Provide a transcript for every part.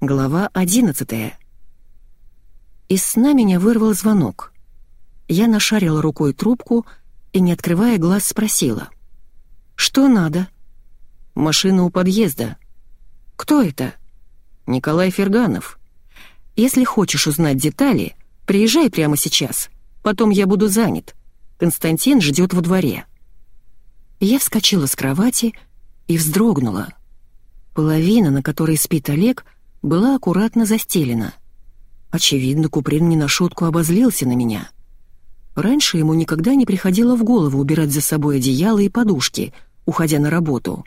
Глава 11 Из сна меня вырвал звонок. Я нашарила рукой трубку и, не открывая глаз, спросила. «Что надо?» «Машина у подъезда». «Кто это?» «Николай Ферганов. Если хочешь узнать детали, приезжай прямо сейчас. Потом я буду занят. Константин ждет во дворе». Я вскочила с кровати и вздрогнула. Половина, на которой спит Олег — была аккуратно застелена. Очевидно, Куприн не на шутку обозлился на меня. Раньше ему никогда не приходило в голову убирать за собой одеяло и подушки, уходя на работу.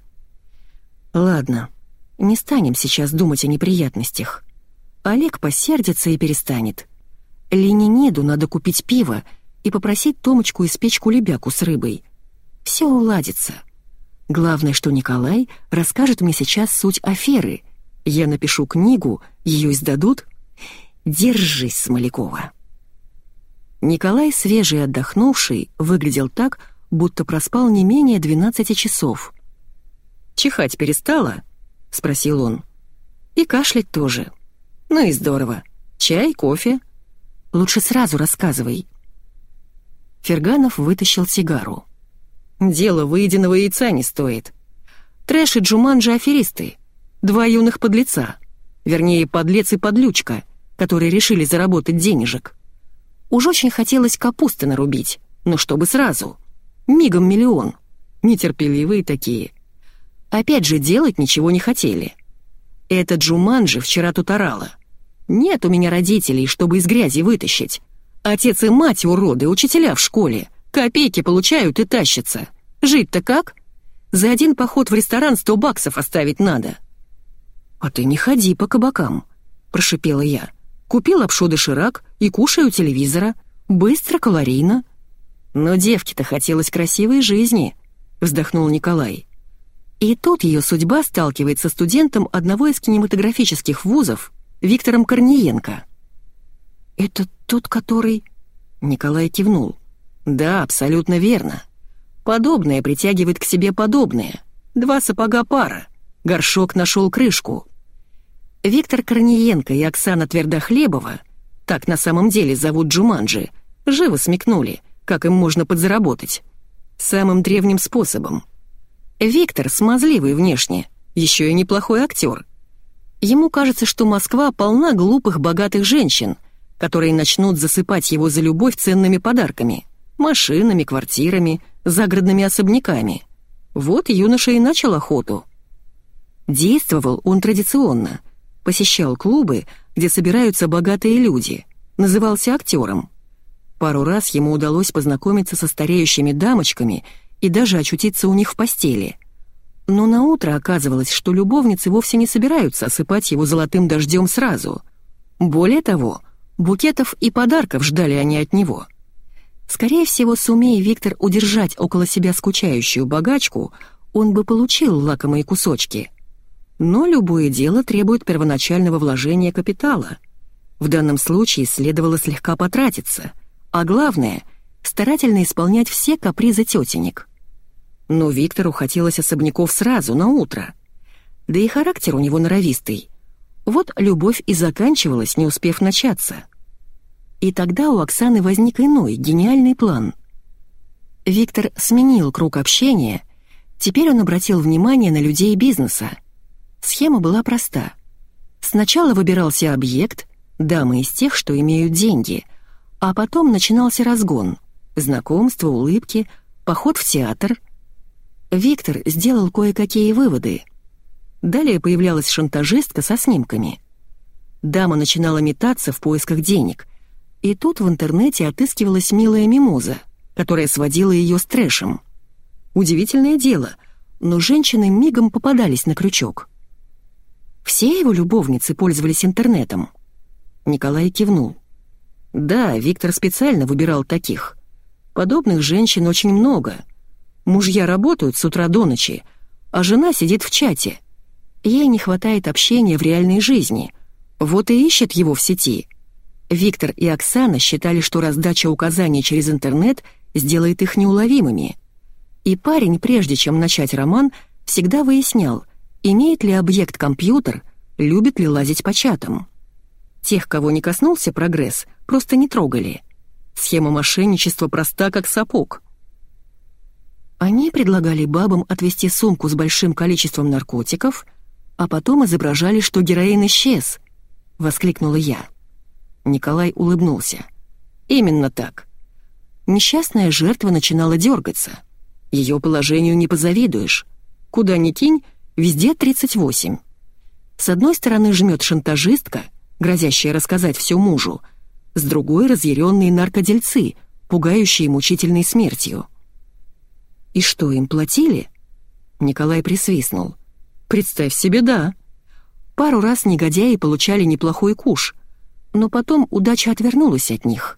Ладно, не станем сейчас думать о неприятностях. Олег посердится и перестанет. Лениниду надо купить пиво и попросить Томочку испечь кулебяку с рыбой. Все уладится. Главное, что Николай расскажет мне сейчас суть аферы — я напишу книгу, ее издадут. Держись, Смолякова. Николай, свежий отдохнувший, выглядел так, будто проспал не менее 12 часов. «Чихать перестала?» — спросил он. «И кашлять тоже. Ну и здорово. Чай, кофе? Лучше сразу рассказывай». Ферганов вытащил сигару. «Дело выеденного яйца не стоит. Трэш и Джуманджи аферисты. Два юных подлеца. Вернее, подлец и подлючка, которые решили заработать денежек. Уж очень хотелось капусты нарубить, но чтобы сразу. Мигом миллион. Нетерпеливые такие. Опять же, делать ничего не хотели. Эта Джуманджи вчера тут орала. Нет у меня родителей, чтобы из грязи вытащить. Отец и мать уроды, учителя в школе. Копейки получают и тащатся. Жить-то как? За один поход в ресторан сто баксов оставить надо. «А ты не ходи по кабакам», — прошипела я. «Купи лапшу доширак и кушай у телевизора. Быстро, калорийно». «Но девке-то хотелось красивой жизни», — вздохнул Николай. И тут ее судьба сталкивается с студентом одного из кинематографических вузов, Виктором Корниенко. «Это тот, который...» Николай кивнул. «Да, абсолютно верно. Подобное притягивает к себе подобное. Два сапога пара. Горшок нашел крышку. Виктор Корниенко и Оксана Твердохлебова, так на самом деле зовут Джуманджи, живо смекнули, как им можно подзаработать. Самым древним способом. Виктор смазливый внешне, еще и неплохой актер. Ему кажется, что Москва полна глупых богатых женщин, которые начнут засыпать его за любовь ценными подарками, машинами, квартирами, загородными особняками. Вот юноша и начал охоту. Действовал он традиционно — посещал клубы, где собираются богатые люди, назывался актером. Пару раз ему удалось познакомиться со стареющими дамочками и даже очутиться у них в постели. Но на утро оказывалось, что любовницы вовсе не собираются осыпать его золотым дождем сразу. Более того, букетов и подарков ждали они от него. Скорее всего, сумея Виктор удержать около себя скучающую богачку, он бы получил лакомые кусочки — но любое дело требует первоначального вложения капитала. В данном случае следовало слегка потратиться, а главное — старательно исполнять все капризы тетенек. Но Виктору хотелось особняков сразу, на утро. Да и характер у него норовистый. Вот любовь и заканчивалась, не успев начаться. И тогда у Оксаны возник иной, гениальный план. Виктор сменил круг общения, теперь он обратил внимание на людей бизнеса — Схема была проста. Сначала выбирался объект, дамы из тех, что имеют деньги, а потом начинался разгон, знакомство, улыбки, поход в театр. Виктор сделал кое-какие выводы. Далее появлялась шантажистка со снимками. Дама начинала метаться в поисках денег, и тут в интернете отыскивалась милая мимоза, которая сводила ее с трэшем. Удивительное дело, но женщины мигом попадались на крючок. Все его любовницы пользовались интернетом?» Николай кивнул. «Да, Виктор специально выбирал таких. Подобных женщин очень много. Мужья работают с утра до ночи, а жена сидит в чате. Ей не хватает общения в реальной жизни. Вот и ищет его в сети. Виктор и Оксана считали, что раздача указаний через интернет сделает их неуловимыми. И парень, прежде чем начать роман, всегда выяснял, имеет ли объект компьютер, любит ли лазить по чатам. Тех, кого не коснулся прогресс, просто не трогали. Схема мошенничества проста, как сапог. Они предлагали бабам отвезти сумку с большим количеством наркотиков, а потом изображали, что героин исчез, — воскликнула я. Николай улыбнулся. Именно так. Несчастная жертва начинала дергаться. Ее положению не позавидуешь. Куда ни кинь, везде 38. С одной стороны жмет шантажистка, грозящая рассказать все мужу, с другой — разъяренные наркодельцы, пугающие мучительной смертью. «И что, им платили?» Николай присвистнул. «Представь себе, да. Пару раз негодяи получали неплохой куш, но потом удача отвернулась от них.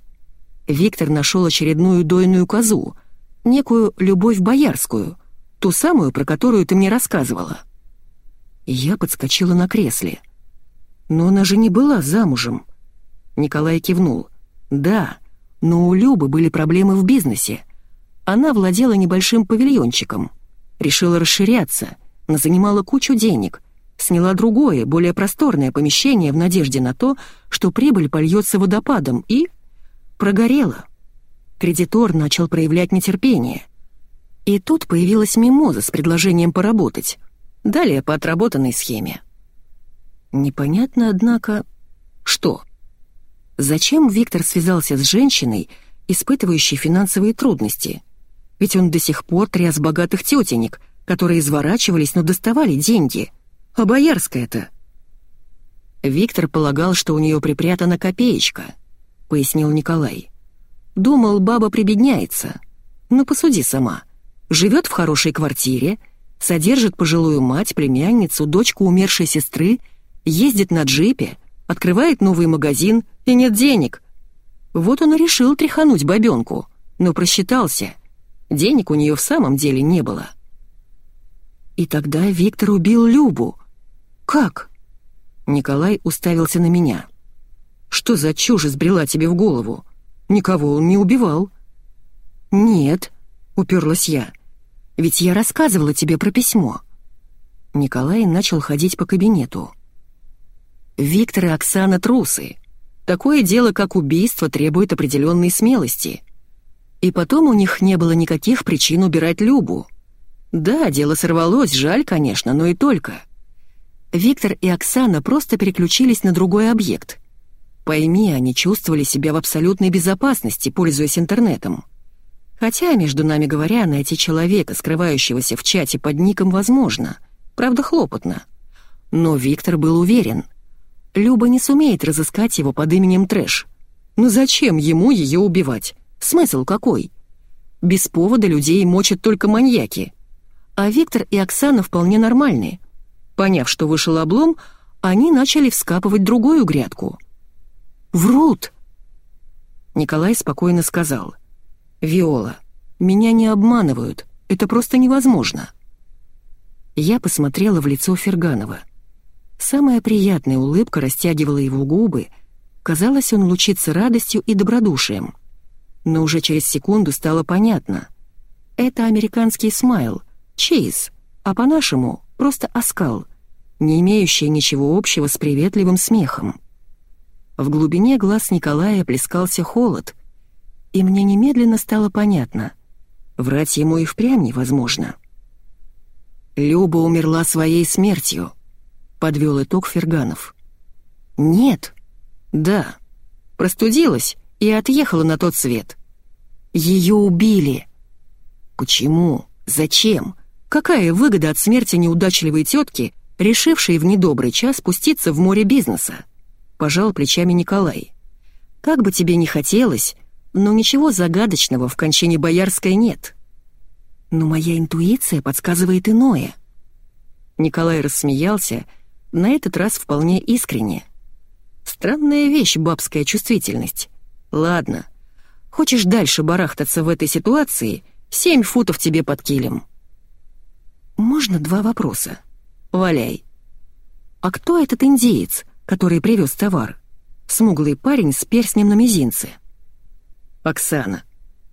Виктор нашел очередную дойную козу, некую любовь боярскую, ту самую, про которую ты мне рассказывала». Я подскочила на кресле. «Но она же не была замужем». Николай кивнул. «Да, но у Любы были проблемы в бизнесе. Она владела небольшим павильончиком. Решила расширяться, но занимала кучу денег. Сняла другое, более просторное помещение в надежде на то, что прибыль польется водопадом и... прогорела. Кредитор начал проявлять нетерпение. И тут появилась мимоза с предложением поработать. Далее по отработанной схеме. Непонятно, однако... Что? Зачем Виктор связался с женщиной, испытывающей финансовые трудности? Ведь он до сих пор тряс богатых тетенек, которые изворачивались, но доставали деньги. А Боярская-то? Виктор полагал, что у нее припрятана копеечка, пояснил Николай. Думал, баба прибедняется. Но посуди сама. Живет в хорошей квартире, содержит пожилую мать, племянницу, дочку умершей сестры, ездит на джипе, открывает новый магазин и нет денег. Вот он и решил тряхануть бабенку, но просчитался — Денег у нее в самом деле не было. И тогда Виктор убил Любу. Как? Николай уставился на меня. Что за чушь сбрела тебе в голову? Никого он не убивал. Нет, уперлась я. Ведь я рассказывала тебе про письмо. Николай начал ходить по кабинету. Виктор и Оксана трусы. Такое дело, как убийство, требует определенной смелости. И потом у них не было никаких причин убирать Любу. Да, дело сорвалось, жаль, конечно, но и только. Виктор и Оксана просто переключились на другой объект. Пойми, они чувствовали себя в абсолютной безопасности, пользуясь интернетом. Хотя, между нами говоря, найти человека, скрывающегося в чате под ником, возможно. Правда, хлопотно. Но Виктор был уверен. Люба не сумеет разыскать его под именем Трэш. Ну зачем ему ее убивать? Смысл какой? Без повода людей мочат только маньяки. А Виктор и Оксана вполне нормальные. Поняв, что вышел облом, они начали вскапывать другую грядку. «Врут!» Николай спокойно сказал. «Виола, меня не обманывают, это просто невозможно». Я посмотрела в лицо Ферганова. Самая приятная улыбка растягивала его губы, казалось, он лучится радостью и добродушием но уже через секунду стало понятно. Это американский смайл, чейз, а по-нашему просто оскал, не имеющий ничего общего с приветливым смехом. В глубине глаз Николая плескался холод, и мне немедленно стало понятно. Врать ему и впрямь невозможно. «Люба умерла своей смертью», — подвел итог Ферганов. «Нет». «Да. Простудилась и отъехала на тот свет. Ее убили. Почему? Зачем? Какая выгода от смерти неудачливой тетки, решившей в недобрый час спуститься в море бизнеса? Пожал плечами Николай. Как бы тебе ни хотелось, но ничего загадочного в кончине Боярской нет. Но моя интуиция подсказывает иное. Николай рассмеялся, на этот раз вполне искренне. Странная вещь бабская чувствительность. Ладно. Хочешь дальше барахтаться в этой ситуации? Семь футов тебе под килем. Можно два вопроса? Валяй. А кто этот индеец, который привез товар? Смуглый парень с перстнем на мизинце. Оксана.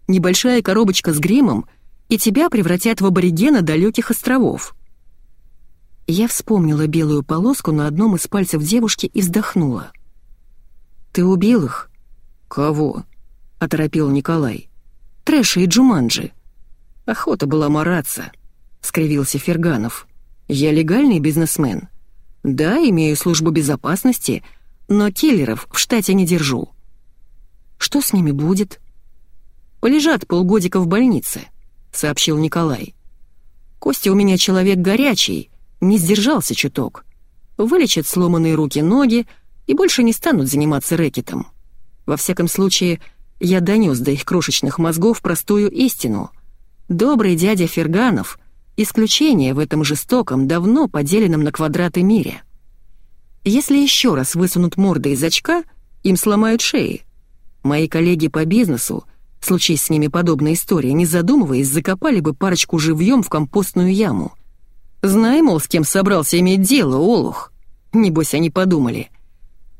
Небольшая коробочка с гримом, и тебя превратят в аборигена далеких островов. Я вспомнила белую полоску на одном из пальцев девушки и вздохнула. «Ты убил их?» «Кого?» — оторопил Николай. «Трэша и Джуманджи». «Охота была мараться», — скривился Ферганов. «Я легальный бизнесмен. Да, имею службу безопасности, но киллеров в штате не держу». «Что с ними будет?» «Полежат полгодика в больнице», — сообщил Николай. «Костя у меня человек горячий, не сдержался чуток. Вылечат сломанные руки-ноги и больше не станут заниматься рэкетом. Во всяком случае, я донес до их крошечных мозгов простую истину. Добрый дядя Ферганов — исключение в этом жестоком, давно поделенном на квадраты мире. Если еще раз высунут морды из очка, им сломают шеи. Мои коллеги по бизнесу, случись с ними подобная история, не задумываясь, закопали бы парочку живьем в компостную яму — Знай, мол, с кем собрался иметь дело, Олух. Небось, они подумали.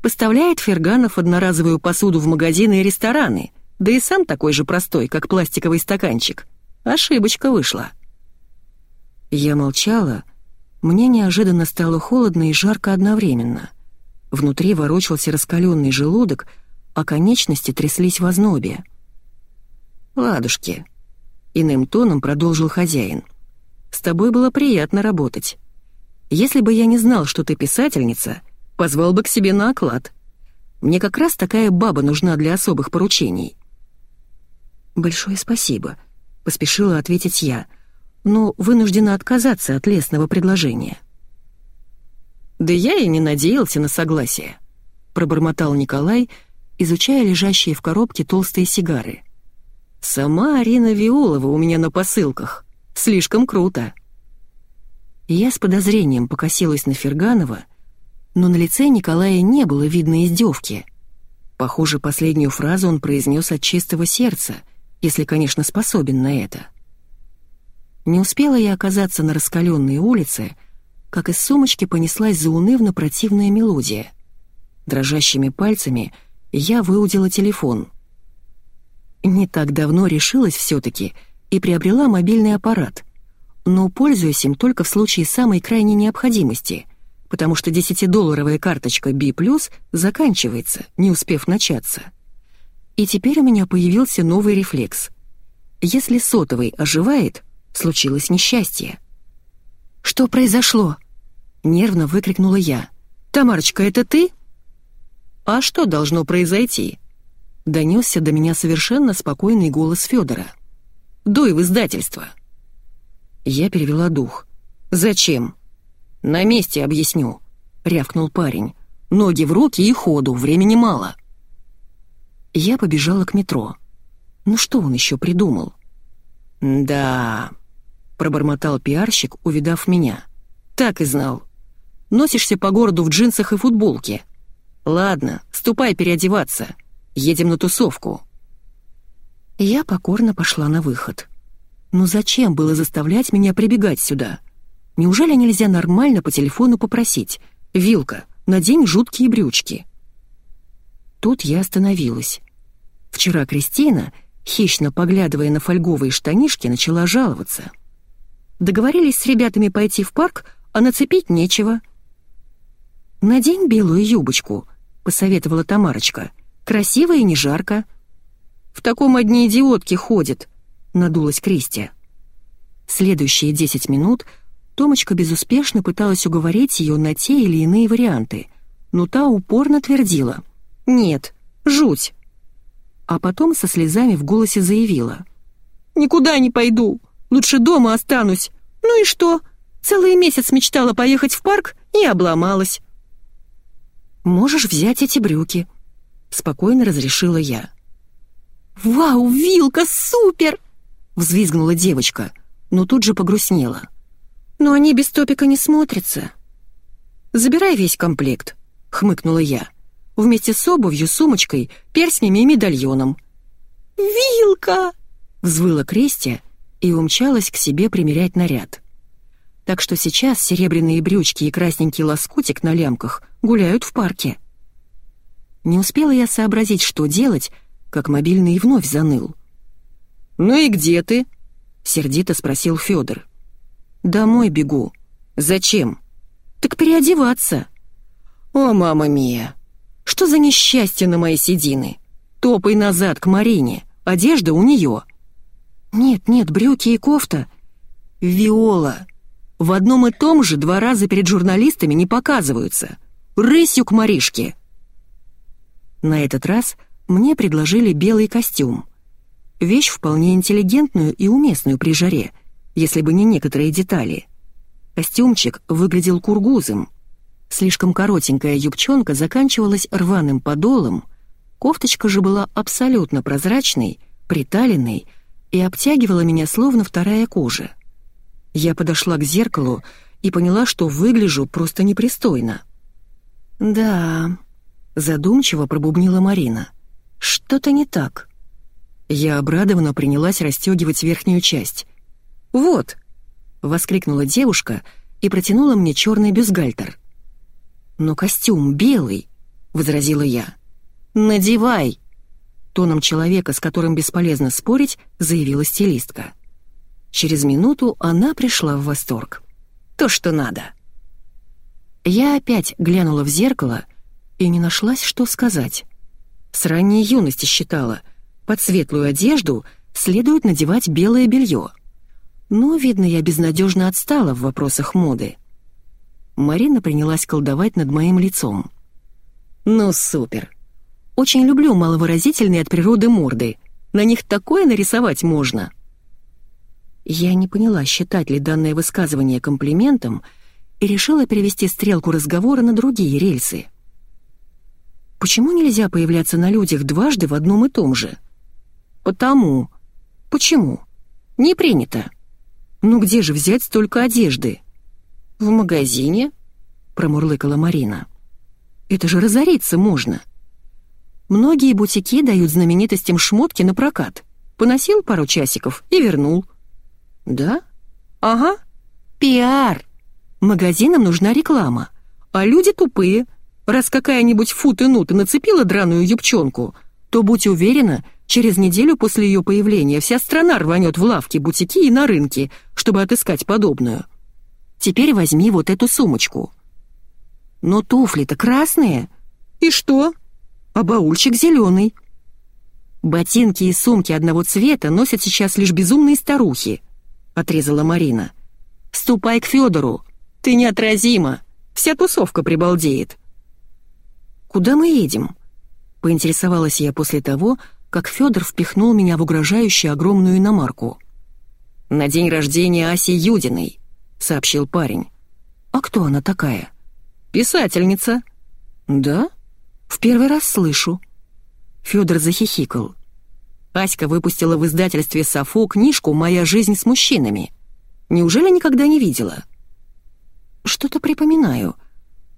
Поставляет Ферганов одноразовую посуду в магазины и рестораны, да и сам такой же простой, как пластиковый стаканчик. Ошибочка вышла. Я молчала. Мне неожиданно стало холодно и жарко одновременно. Внутри ворочался раскаленный желудок, а конечности тряслись в ознобе. «Ладушки», — иным тоном продолжил хозяин. С тобой было приятно работать. Если бы я не знал, что ты писательница, позвал бы к себе на оклад. Мне как раз такая баба нужна для особых поручений». «Большое спасибо», — поспешила ответить я, но вынуждена отказаться от лесного предложения. «Да я и не надеялся на согласие», — пробормотал Николай, изучая лежащие в коробке толстые сигары. «Сама Арина Виолова у меня на посылках. Слишком круто. Я с подозрением покосилась на Ферганова, но на лице Николая не было видно издевки. Похоже, последнюю фразу он произнес от чистого сердца, если, конечно, способен на это. Не успела я оказаться на раскаленной улице, как из сумочки понеслась заунывно противная мелодия. Дрожащими пальцами я выудила телефон. Не так давно решилась все-таки — и приобрела мобильный аппарат, но пользуюсь им только в случае самой крайней необходимости, потому что 10-долларовая карточка B+, заканчивается, не успев начаться. И теперь у меня появился новый рефлекс. Если сотовый оживает, случилось несчастье. «Что произошло?» — нервно выкрикнула я. «Тамарочка, это ты?» «А что должно произойти?» — донесся до меня совершенно спокойный голос Федора. Дуй в издательство». Я перевела дух. «Зачем?» «На месте объясню», — рявкнул парень. «Ноги в руки и ходу, времени мало». Я побежала к метро. Ну что он еще придумал? «Да...» — пробормотал пиарщик, увидав меня. «Так и знал. Носишься по городу в джинсах и футболке. Ладно, ступай переодеваться. Едем на тусовку». Я покорно пошла на выход. Но зачем было заставлять меня прибегать сюда? Неужели нельзя нормально по телефону попросить? «Вилка, надень жуткие брючки». Тут я остановилась. Вчера Кристина, хищно поглядывая на фольговые штанишки, начала жаловаться. Договорились с ребятами пойти в парк, а нацепить нечего. «Надень белую юбочку», — посоветовала Тамарочка. «Красиво и не жарко». В таком одни идиотки ходят», — надулась Кристи. Следующие десять минут Томочка безуспешно пыталась уговорить ее на те или иные варианты, но та упорно твердила «Нет, жуть!» А потом со слезами в голосе заявила «Никуда не пойду, лучше дома останусь. Ну и что? Целый месяц мечтала поехать в парк и обломалась». «Можешь взять эти брюки», — спокойно разрешила я. «Вау, вилка, супер!» — взвизгнула девочка, но тут же погрустнела. «Но они без топика не смотрятся». «Забирай весь комплект», — хмыкнула я, «вместе с обувью, сумочкой, перстнями и медальоном». «Вилка!» — взвыла Крестия и умчалась к себе примерять наряд. Так что сейчас серебряные брючки и красненький лоскутик на лямках гуляют в парке. Не успела я сообразить, что делать, как мобильный вновь заныл. «Ну и где ты?» — сердито спросил Федор. «Домой бегу. Зачем?» «Так переодеваться». «О, мама мия! Что за несчастье на мои седины? Топай назад к Марине, одежда у нее». «Нет, нет, брюки и кофта». «Виола, в одном и том же два раза перед журналистами не показываются. Рысью к Маришке!» На этот раз мне предложили белый костюм. Вещь вполне интеллигентную и уместную при жаре, если бы не некоторые детали. Костюмчик выглядел кургузом. Слишком коротенькая юбчонка заканчивалась рваным подолом, кофточка же была абсолютно прозрачной, приталенной и обтягивала меня словно вторая кожа. Я подошла к зеркалу и поняла, что выгляжу просто непристойно. «Да», — задумчиво пробубнила Марина, — «что-то не так». Я обрадованно принялась расстегивать верхнюю часть. «Вот!» — воскликнула девушка и протянула мне черный бюстгальтер. «Но костюм белый», — возразила я. «Надевай!» Тоном человека, с которым бесполезно спорить, заявила стилистка. Через минуту она пришла в восторг. «То, что надо!» Я опять глянула в зеркало и не нашлась, что сказать. С ранней юности считала, под светлую одежду следует надевать белое белье. Но, видно, я безнадежно отстала в вопросах моды. Марина принялась колдовать над моим лицом. «Ну, супер! Очень люблю маловыразительные от природы морды. На них такое нарисовать можно!» Я не поняла, считать ли данное высказывание комплиментом, и решила перевести стрелку разговора на другие рельсы. Почему нельзя появляться на людях дважды в одном и том же? Потому. Почему? Не принято. Ну где же взять столько одежды? В магазине? Промурлыкала Марина. Это же разориться можно. Многие бутики дают знаменитостям шмотки на прокат. Поносил пару часиков и вернул. Да? Ага. Пиар. Магазинам нужна реклама. А люди тупые. Раз какая-нибудь фут-и-нут нацепила драную юбчонку, то, будь уверена, через неделю после ее появления вся страна рванет в лавки, бутики и на рынке, чтобы отыскать подобную. Теперь возьми вот эту сумочку. Но туфли-то красные. И что? А баульчик зеленый. Ботинки и сумки одного цвета носят сейчас лишь безумные старухи. — отрезала Марина. «Ступай к Федору. Ты неотразима. Вся тусовка прибалдеет». «Куда мы едем?» — поинтересовалась я после того, как Федор впихнул меня в угрожающую огромную иномарку. «На день рождения Аси Юдиной», — сообщил парень. «А кто она такая?» «Писательница». «Да? В первый раз слышу». Федор захихикал. Аська выпустила в издательстве «Сафо» книжку «Моя жизнь с мужчинами». Неужели никогда не видела? Что-то припоминаю.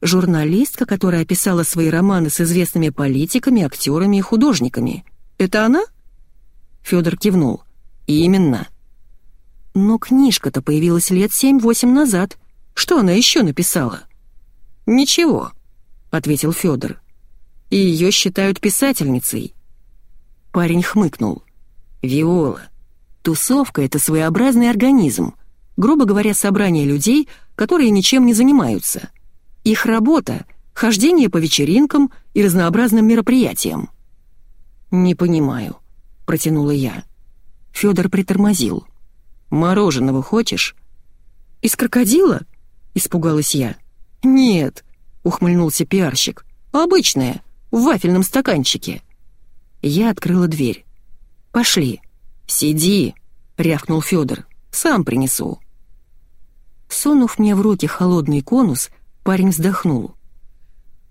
Журналистка, которая писала свои романы с известными политиками, актерами и художниками. Это она? Федор кивнул. Именно. Но книжка-то появилась лет семь-восемь назад. Что она еще написала? Ничего, ответил Федор. И ее считают писательницей. Парень хмыкнул. «Виола. Тусовка — это своеобразный организм. Грубо говоря, собрание людей, которые ничем не занимаются. Их работа — хождение по вечеринкам и разнообразным мероприятиям». «Не понимаю», — протянула я. Федор притормозил. «Мороженого хочешь?» «Из крокодила?» — испугалась я. «Нет», — ухмыльнулся пиарщик. «Обычное, в вафельном стаканчике». Я открыла дверь. «Пошли». «Сиди», — рявкнул Федор. «Сам принесу». Сунув мне в руки холодный конус, парень вздохнул.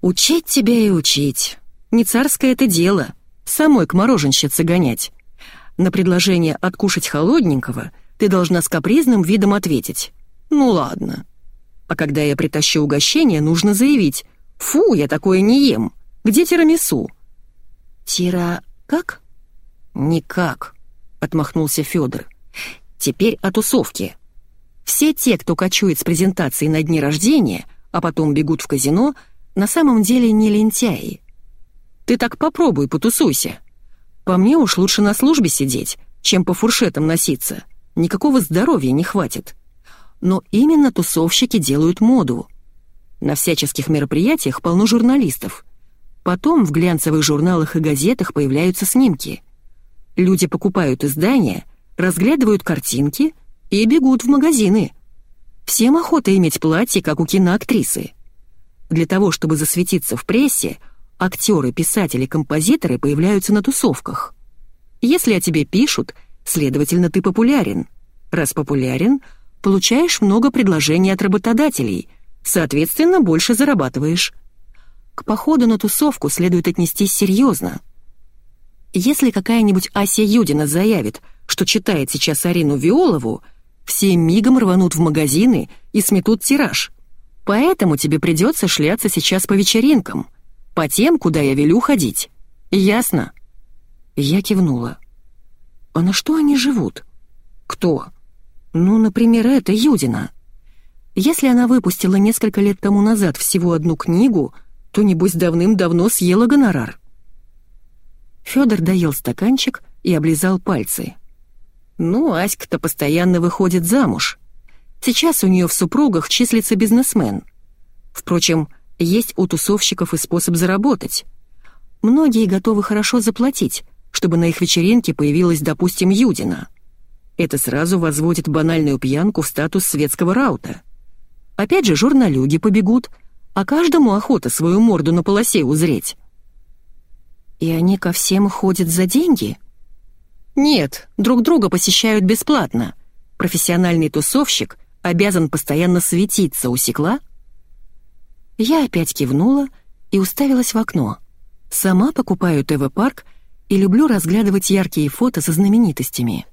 «Учить тебя и учить. Не царское это дело. Самой к мороженщице гонять. На предложение откушать холодненького ты должна с капризным видом ответить. Ну ладно. А когда я притащу угощение, нужно заявить. Фу, я такое не ем. Где тирамису?» «Тира... как?» «Никак», — отмахнулся Федор. «Теперь о тусовке. Все те, кто кочует с презентацией на дне рождения, а потом бегут в казино, на самом деле не лентяи. Ты так попробуй, потусуйся. По мне уж лучше на службе сидеть, чем по фуршетам носиться. Никакого здоровья не хватит. Но именно тусовщики делают моду. На всяческих мероприятиях полно журналистов. Потом в глянцевых журналах и газетах появляются снимки. Люди покупают издания, разглядывают картинки и бегут в магазины. Всем охота иметь платье, как у киноактрисы. Для того, чтобы засветиться в прессе, актеры, писатели, композиторы появляются на тусовках. Если о тебе пишут, следовательно, ты популярен. Раз популярен, получаешь много предложений от работодателей, соответственно, больше зарабатываешь. К походу на тусовку следует отнестись серьезно. Если какая-нибудь Ася Юдина заявит, что читает сейчас Арину Виолову, все мигом рванут в магазины и сметут тираж. Поэтому тебе придется шляться сейчас по вечеринкам, по тем, куда я велю ходить. Ясно?» Я кивнула. «А на что они живут?» «Кто?» «Ну, например, это Юдина. Если она выпустила несколько лет тому назад всего одну книгу, то, небось, давным-давно съела гонорар». Фёдор доел стаканчик и облизал пальцы. «Ну, Аська-то постоянно выходит замуж. Сейчас у нее в супругах числится бизнесмен. Впрочем, есть у тусовщиков и способ заработать. Многие готовы хорошо заплатить, чтобы на их вечеринке появилась, допустим, Юдина. Это сразу возводит банальную пьянку в статус светского раута. Опять же, журналюги побегут, а каждому охота свою морду на полосе узреть. И они ко всем ходят за деньги? Нет, друг друга посещают бесплатно. Профессиональный тусовщик обязан постоянно светиться, усекла? Я опять кивнула и уставилась в окно. Сама покупаю ТВ-парк и люблю разглядывать яркие фото со знаменитостями.